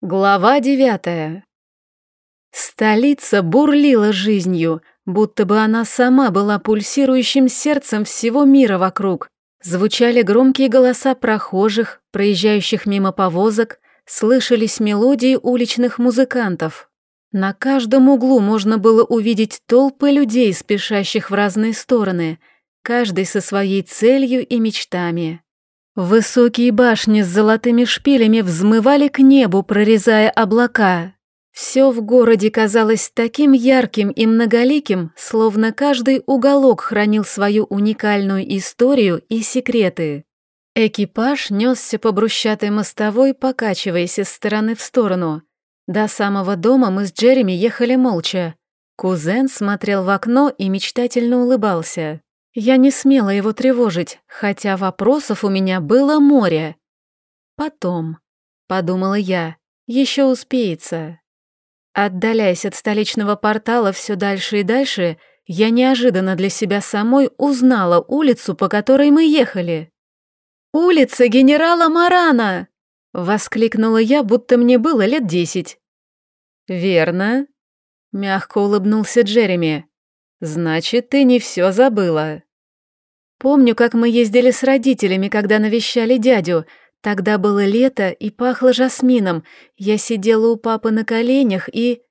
Глава девятая. Столица бурлила жизнью, будто бы она сама была пульсирующим сердцем всего мира вокруг. Звучали громкие голоса прохожих, проезжающих мимо повозок, слышались мелодии уличных музыкантов. На каждом углу можно было увидеть толпы людей, спешащих в разные стороны, каждый со своей целью и мечтами. Высокие башни с золотыми шпилями взмывали к небу, прорезая облака. Все в городе казалось таким ярким и многоликим, словно каждый уголок хранил свою уникальную историю и секреты. Экипаж несся по брусчатой мостовой, покачиваясь из стороны в сторону. До самого дома мы с Джереми ехали молча. Кузен смотрел в окно и мечтательно улыбался. Я не смела его тревожить, хотя вопросов у меня было море. Потом, подумала я, еще успеется. Отдаляясь от столичного портала все дальше и дальше, я неожиданно для себя самой узнала улицу, по которой мы ехали. «Улица генерала Марана!» — воскликнула я, будто мне было лет десять. «Верно», — мягко улыбнулся Джереми. «Значит, ты не все забыла». Помню, как мы ездили с родителями, когда навещали дядю. Тогда было лето и пахло жасмином. Я сидела у папы на коленях и...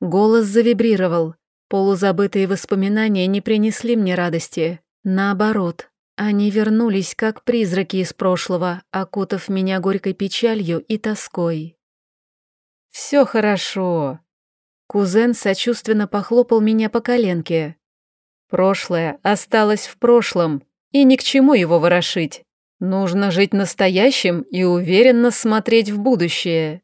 Голос завибрировал. Полузабытые воспоминания не принесли мне радости. Наоборот, они вернулись как призраки из прошлого, окутав меня горькой печалью и тоской. «Все хорошо». Кузен сочувственно похлопал меня по коленке. «Прошлое осталось в прошлом, и ни к чему его ворошить. Нужно жить настоящим и уверенно смотреть в будущее.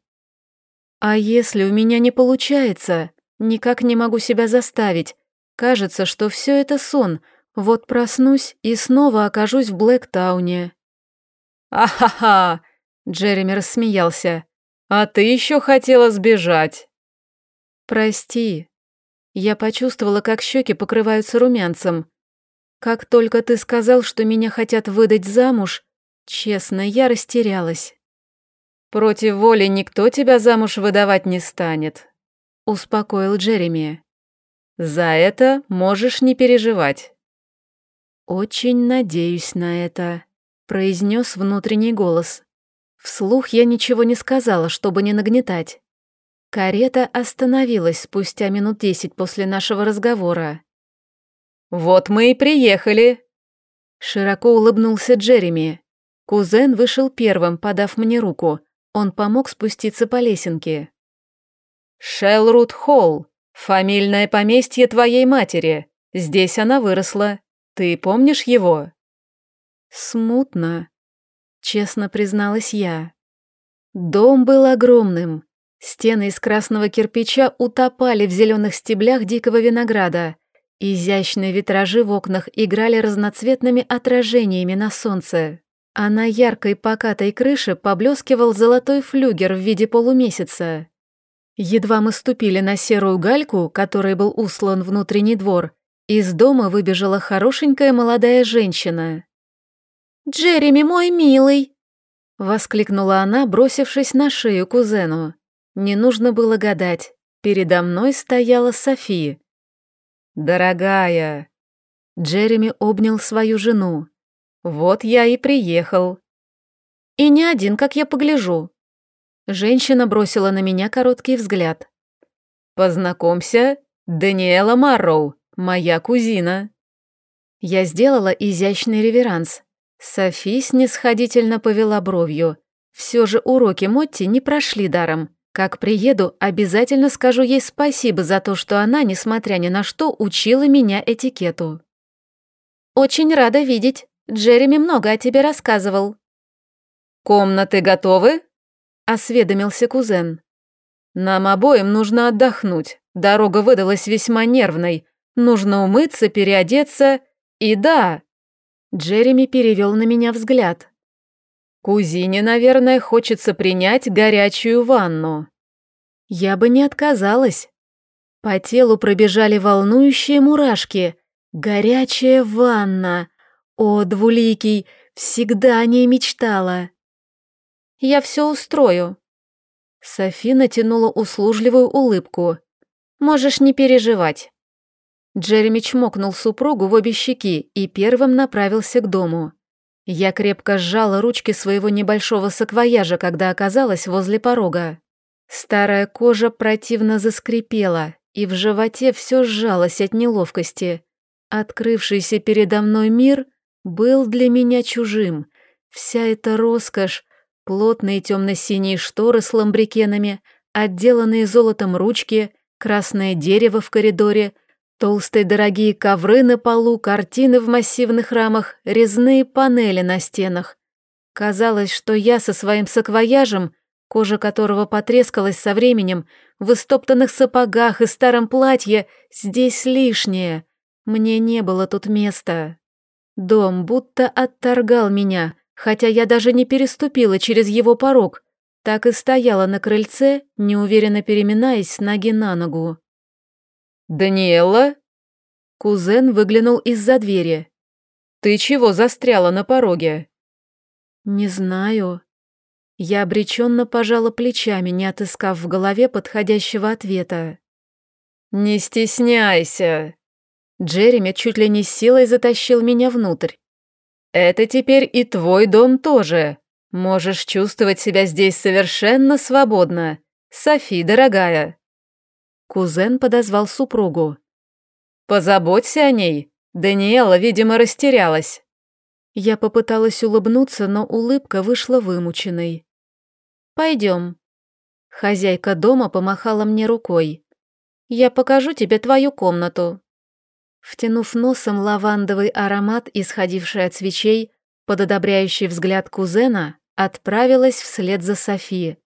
А если у меня не получается? Никак не могу себя заставить. Кажется, что все это сон. Вот проснусь и снова окажусь в Блэктауне. «А-ха-ха!» — Джереми рассмеялся. «А ты еще хотела сбежать!» «Прости». Я почувствовала, как щеки покрываются румянцем. Как только ты сказал, что меня хотят выдать замуж, честно, я растерялась. Против воли никто тебя замуж выдавать не станет, успокоил Джереми. За это можешь не переживать. Очень надеюсь на это, произнес внутренний голос. Вслух я ничего не сказала, чтобы не нагнетать. Карета остановилась спустя минут десять после нашего разговора. «Вот мы и приехали!» Широко улыбнулся Джереми. Кузен вышел первым, подав мне руку. Он помог спуститься по лесенке. «Шелрут Холл, фамильное поместье твоей матери. Здесь она выросла. Ты помнишь его?» «Смутно», — честно призналась я. Дом был огромным. Стены из красного кирпича утопали в зеленых стеблях дикого винограда. Изящные витражи в окнах играли разноцветными отражениями на солнце, а на яркой покатой крыше поблескивал золотой флюгер в виде полумесяца. Едва мы ступили на серую гальку, которой был услан внутренний двор, из дома выбежала хорошенькая молодая женщина. «Джереми, мой милый!» — воскликнула она, бросившись на шею кузену. Не нужно было гадать. Передо мной стояла София. «Дорогая!» Джереми обнял свою жену. «Вот я и приехал». «И не один, как я погляжу». Женщина бросила на меня короткий взгляд. «Познакомься, Даниэла Марроу, моя кузина». Я сделала изящный реверанс. Софи снисходительно повела бровью. Все же уроки Мотти не прошли даром. Как приеду, обязательно скажу ей спасибо за то, что она, несмотря ни на что, учила меня этикету. Очень рада видеть. Джереми много о тебе рассказывал. Комнаты готовы? Осведомился кузен. Нам обоим нужно отдохнуть. Дорога выдалась весьма нервной. Нужно умыться, переодеться. И да... Джереми перевел на меня взгляд. Кузине, наверное, хочется принять горячую ванну. Я бы не отказалась. По телу пробежали волнующие мурашки. Горячая ванна. О, двуликий, всегда о ней мечтала. Я все устрою. Софи натянула услужливую улыбку. «Можешь не переживать». Джереми чмокнул супругу в обе щеки и первым направился к дому. Я крепко сжала ручки своего небольшого саквояжа, когда оказалась возле порога. Старая кожа противно заскрипела, и в животе все сжалось от неловкости. Открывшийся передо мной мир был для меня чужим. Вся эта роскошь, плотные темно-синие шторы с ламбрикенами, отделанные золотом ручки, красное дерево в коридоре, толстые дорогие ковры на полу, картины в массивных рамах, резные панели на стенах. Казалось, что я со своим саквояжем, кожа которого потрескалась со временем, в истоптанных сапогах и старом платье, здесь лишнее. Мне не было тут места. Дом будто отторгал меня, хотя я даже не переступила через его порог, так и стояла на крыльце, неуверенно переминаясь с ноги на ногу. «Даниэла?» Кузен выглянул из-за двери. «Ты чего застряла на пороге?» «Не знаю». Я обреченно пожала плечами, не отыскав в голове подходящего ответа. «Не стесняйся!» Джереми чуть ли не силой затащил меня внутрь. Это теперь и твой дом тоже. Можешь чувствовать себя здесь совершенно свободно. Софи, дорогая». Кузен подозвал супругу. «Позаботься о ней. Даниэла, видимо, растерялась». Я попыталась улыбнуться, но улыбка вышла вымученной. «Пойдем». Хозяйка дома помахала мне рукой. «Я покажу тебе твою комнату. Втянув носом лавандовый аромат, исходивший от свечей, под одобряющий взгляд кузена, отправилась вслед за Софи.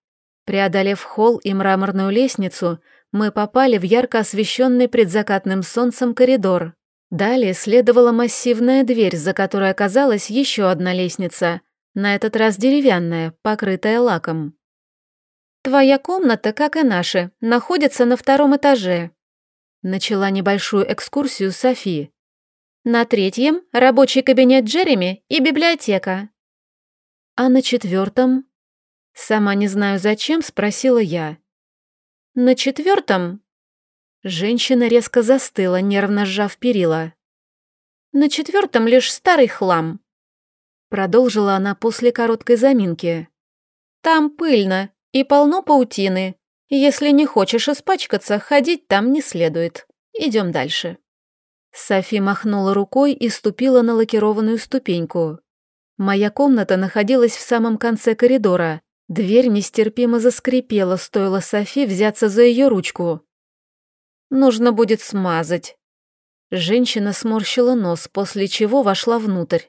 Преодолев холл и мраморную лестницу, мы попали в ярко освещенный предзакатным солнцем коридор. Далее следовала массивная дверь, за которой оказалась еще одна лестница, на этот раз деревянная, покрытая лаком. «Твоя комната, как и наши, находится на втором этаже», Начала небольшую экскурсию Софи. На третьем — рабочий кабинет Джереми и библиотека. А на четвертом? Сама не знаю зачем, спросила я. На четвертом? Женщина резко застыла, нервно сжав перила. На четвертом лишь старый хлам. Продолжила она после короткой заминки. Там пыльно и полно паутины, если не хочешь испачкаться, ходить там не следует. Идем дальше». Софи махнула рукой и ступила на лакированную ступеньку. Моя комната находилась в самом конце коридора. Дверь нестерпимо заскрипела, стоило Софи взяться за ее ручку. «Нужно будет смазать». Женщина сморщила нос, после чего вошла внутрь.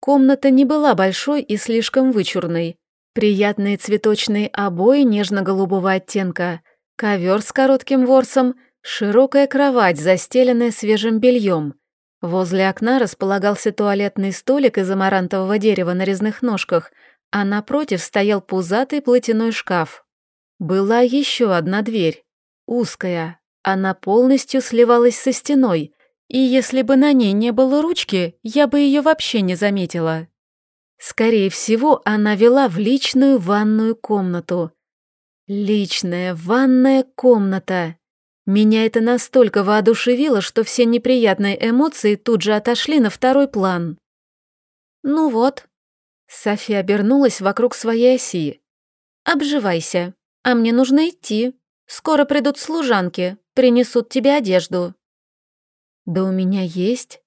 Комната не была большой и слишком вычурной. Приятные цветочные обои нежно-голубого оттенка, ковер с коротким ворсом, широкая кровать, застеленная свежим бельем. Возле окна располагался туалетный столик из амарантового дерева на резных ножках, а напротив стоял пузатый платяной шкаф. Была еще одна дверь, узкая. Она полностью сливалась со стеной, и если бы на ней не было ручки, я бы ее вообще не заметила. Скорее всего, она вела в личную ванную комнату. Личная ванная комната. Меня это настолько воодушевило, что все неприятные эмоции тут же отошли на второй план. «Ну вот». София обернулась вокруг своей оси. «Обживайся, а мне нужно идти. Скоро придут служанки, принесут тебе одежду». «Да у меня есть».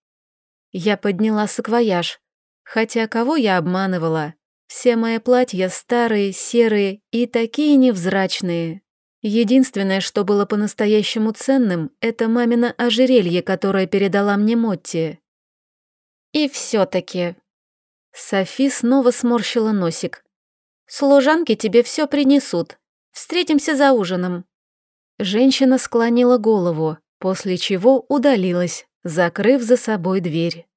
Я подняла саквояж. Хотя кого я обманывала? Все мои платья старые, серые и такие невзрачные. Единственное, что было по-настоящему ценным, это мамино ожерелье, которое передала мне Мотти. И все-таки... Софи снова сморщила носик. «Служанки тебе все принесут. Встретимся за ужином». Женщина склонила голову, после чего удалилась, закрыв за собой дверь.